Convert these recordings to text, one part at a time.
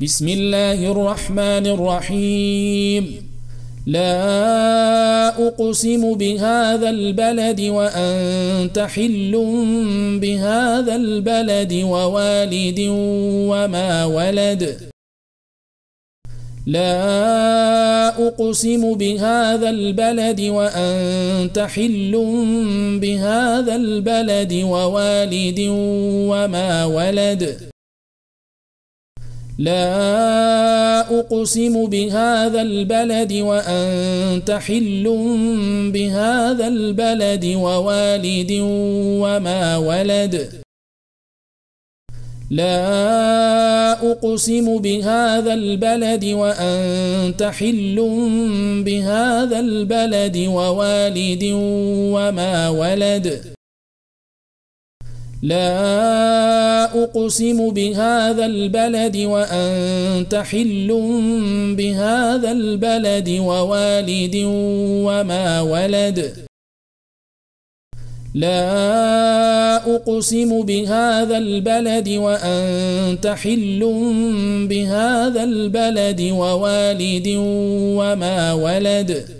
بسم الله الرحمن الرحيم. لا أقسم بهذا البلد وأنت حل بهذا البلد ووالد وما ولد. لا أقسم بهذا البلد وأنت حل بهذا البلد ووالد وما ولد. لا أقسم بهذا البلد وأنت حل بهذا البلد ووالد وما ولد. لا أقسم بهذا البلد وأنت حل بهذا البلد ووالد وما ولد. لا أقسم بهذا البلد وأنت حل بهذا البلد ووالد وما ولد. لا أقسم بهذا البلد وأنت حل بهذا البلد ووالد وما ولد.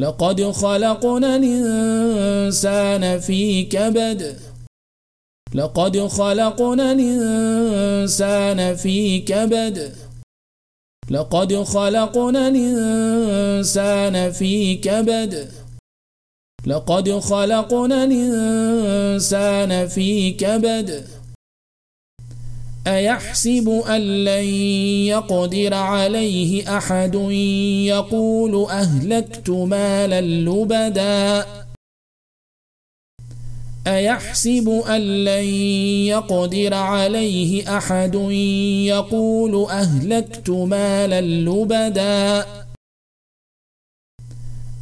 لقد خلقنا الإنسان في كبد. لقد خلقنا الإنسان في كبد. لقد خلقنا الإنسان في كبد. لقد خلقنا الإنسان في كبد. أيحسب أن لن يقدر عليه أحد يقول أهلكت مالا لبدا؟ أيحسب أن لن يقدر عليه أحد يقول أهلكت مالا لبدا؟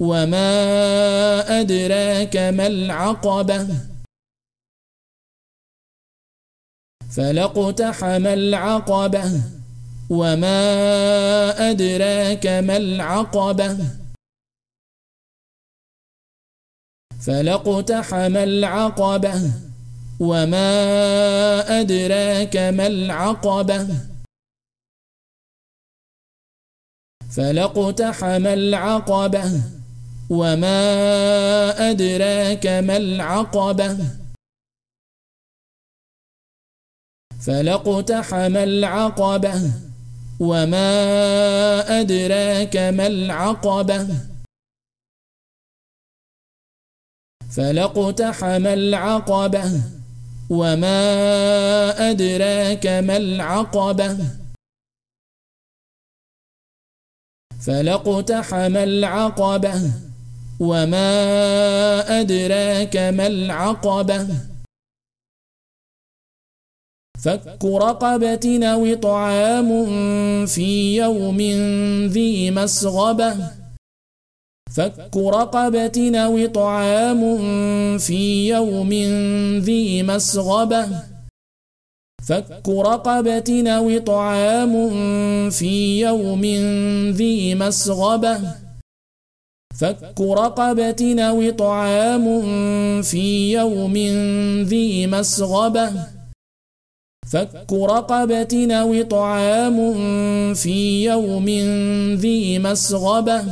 وما أدراك ما العقبة فلاقتحم العقبة وما أدراك ما العقبة فلاقتحم العقبة وما أدراك ما العقبة فلاقتحم العقبة وما أدراك ما العقبة فلاقتحم العقبة وما أدراك ما العقبة فلاقتحم العقبة وما أدراك ما العقبة فلاقتحم العقبة وما أدراك ما العقبة فك رقبة أو طعام في يوم ذي مسغبة فك رقبة أو طعام في يوم ذي مسغبة فك رقبة أو طعام في يوم ذي مسغبة فك رقبة أو طعام في يوم ذي مسغبة. فك رقبة أو طعام في يوم ذي مسغبة.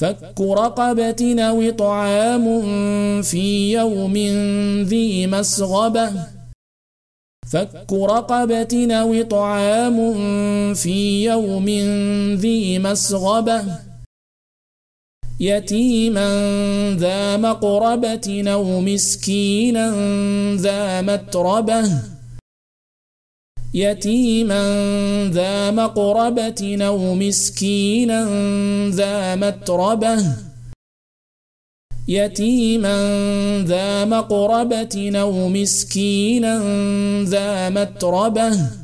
فك رقبة أو طعام في يوم ذي مسغبة. فك رقبة أو طعام في يوم ذي مسغبة. يتيما ذا مقربة أو مسكينا ذا متربة يتيما ذا مقربة أو مسكينا ذا متربة يتيما ذا مقربة أو مسكينا ذا متربة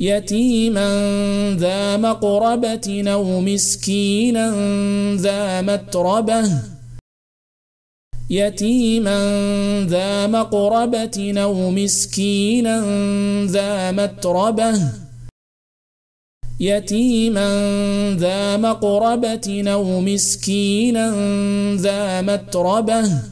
يتيما ذا مقربة أو مسكينا ذا متربة يتيما ذا مقربة أو مسكينا ذا متربة يتيما ذا مقربة أو مسكينا ذا متربة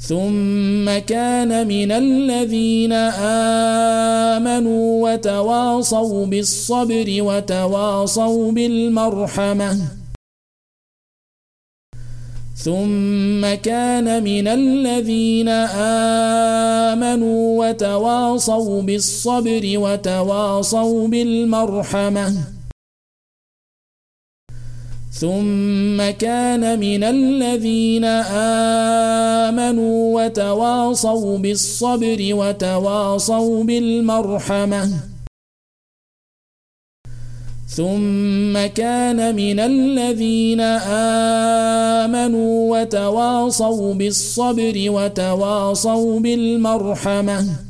ثم كان من الذين آمنوا وتواصوا بالصبر وتواصوا بالمرحمة. ثم كان من الذين آمنوا وتواصوا بالصبر وتواصوا بالمرحمة. ثم كان من الذين آمنوا وتواصوا بالصبر وتواصوا بالمرحمة. ثم كان من الذين آمنوا وتواصوا بالصبر وتواصوا بالمرحمة.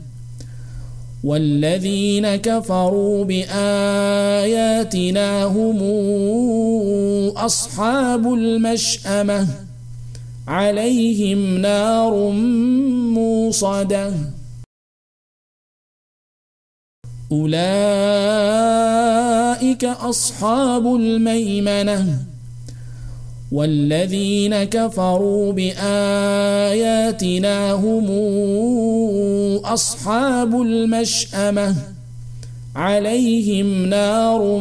والذين كفروا بآياتنا هم أصحاب المشأمة. عليهم نار موصدة. أولئك أصحاب الميمنة. والذين كفروا بآياتنا هم أصحاب المشأمة. عليهم نار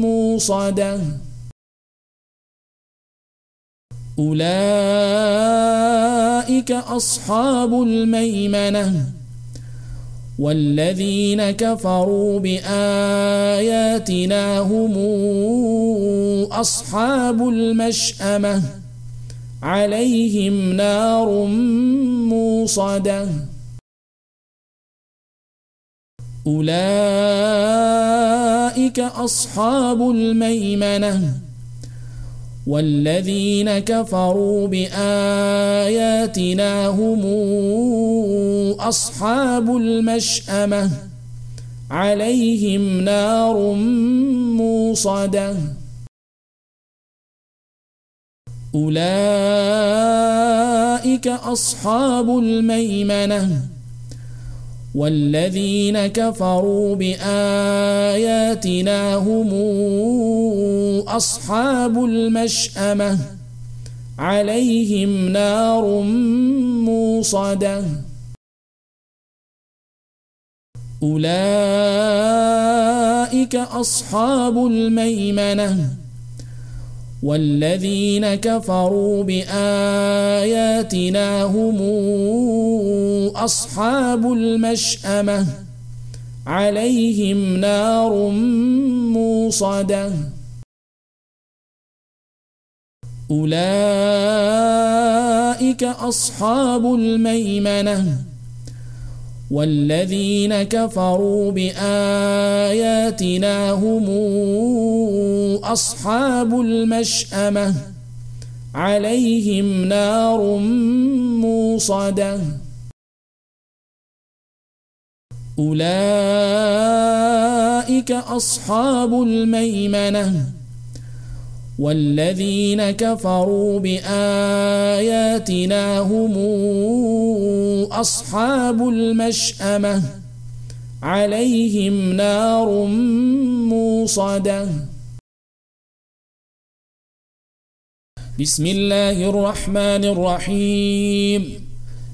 موصدة. أولئك أصحاب الميمنة. والذين كفروا بآياتنا هم أصحاب المشأمة. عليهم نار موصدة. أولئك أصحاب الميمنة. والذين كفروا بآياتنا هم أصحاب المشأمة. عليهم نار موصدة. أولئك أصحاب الميمنة. والذين كفروا بآياتنا هم أصحاب المشأمة. عليهم نار موصدة. أولئك أصحاب الميمنة. والذين كفروا بآياتنا هم أصحاب المشأمة. عليهم نار موصدة. أولئك أصحاب الميمنة. والذين كفروا بآياتنا هم أصحاب المشأمة. عليهم نار موصدة. أولئك أصحاب الميمنة. والذين كفروا بآياتنا هم أصحاب المشأمة. عليهم نار موصدة. بسم الله الرحمن الرحيم.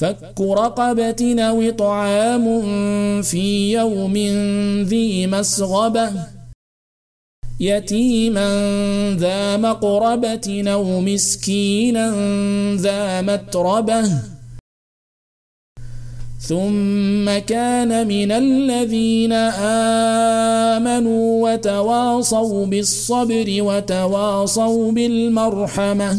فك رقبة أو طعام في يوم ذي مسغبة. يتيما ذا مقربة أو مسكينا ذا متربة. ثم كان من الذين آمنوا وتواصوا بالصبر وتواصوا بالمرحمة.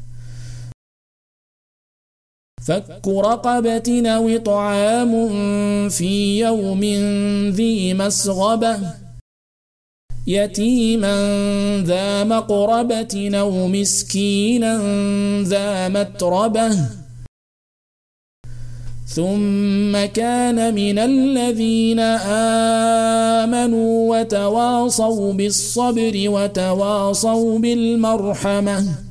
فك رقبة أو طعام في يوم ذي مسغبة. يتيما ذا مقربة أو مسكينا ذا متربة. ثم كان من الذين آمنوا وتواصوا بالصبر وتواصوا بالمرحمة.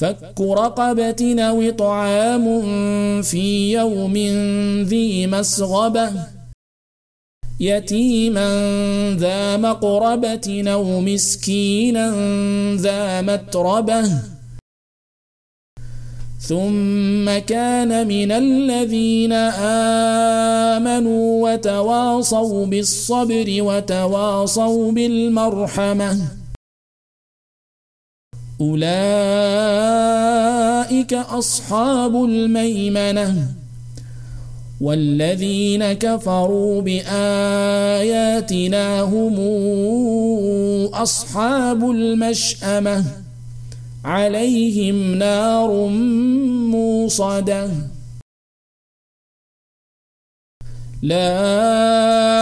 فك رقبة أو طعام في يوم ذي مسغبة. يتيما ذا مقربة أو مسكينا ذا متربة. ثم كان من الذين آمنوا وتواصوا بالصبر وتواصوا بالمرحمة. أولئك أصحاب الميمنة والذين كفروا بآياتنا هم أصحاب المشأمة عليهم نار موصدة. لا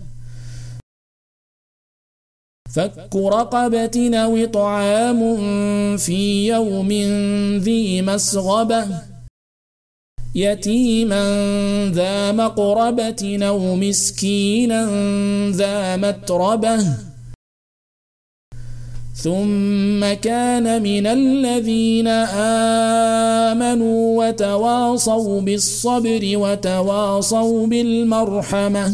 فك رقبة أو طعام في يوم ذي مسغبة. يتيما ذا مقربة أو مسكينا ذا متربة. ثم كان من الذين آمنوا وتواصوا بالصبر وتواصوا بالمرحمة.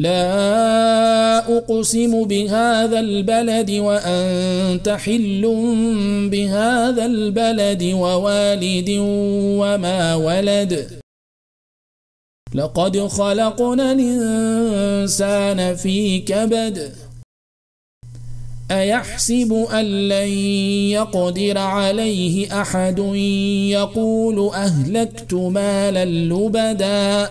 لا أقسم بهذا البلد وأنت حل بهذا البلد ووالد وما ولد. لقد خلقنا الإنسان في كبد. أيحسب أن لن يقدر عليه أحد يقول أهلكت مالا لبدا.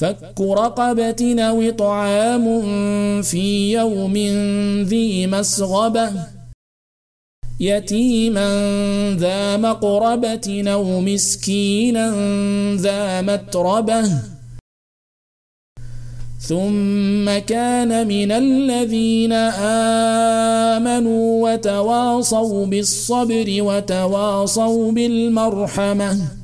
فك رقبة أو طعام في يوم ذي مسغبة. يتيما ذا مقربة أو مسكينا ذا متربة. ثم كان من الذين آمنوا وتواصوا بالصبر وتواصوا بالمرحمة.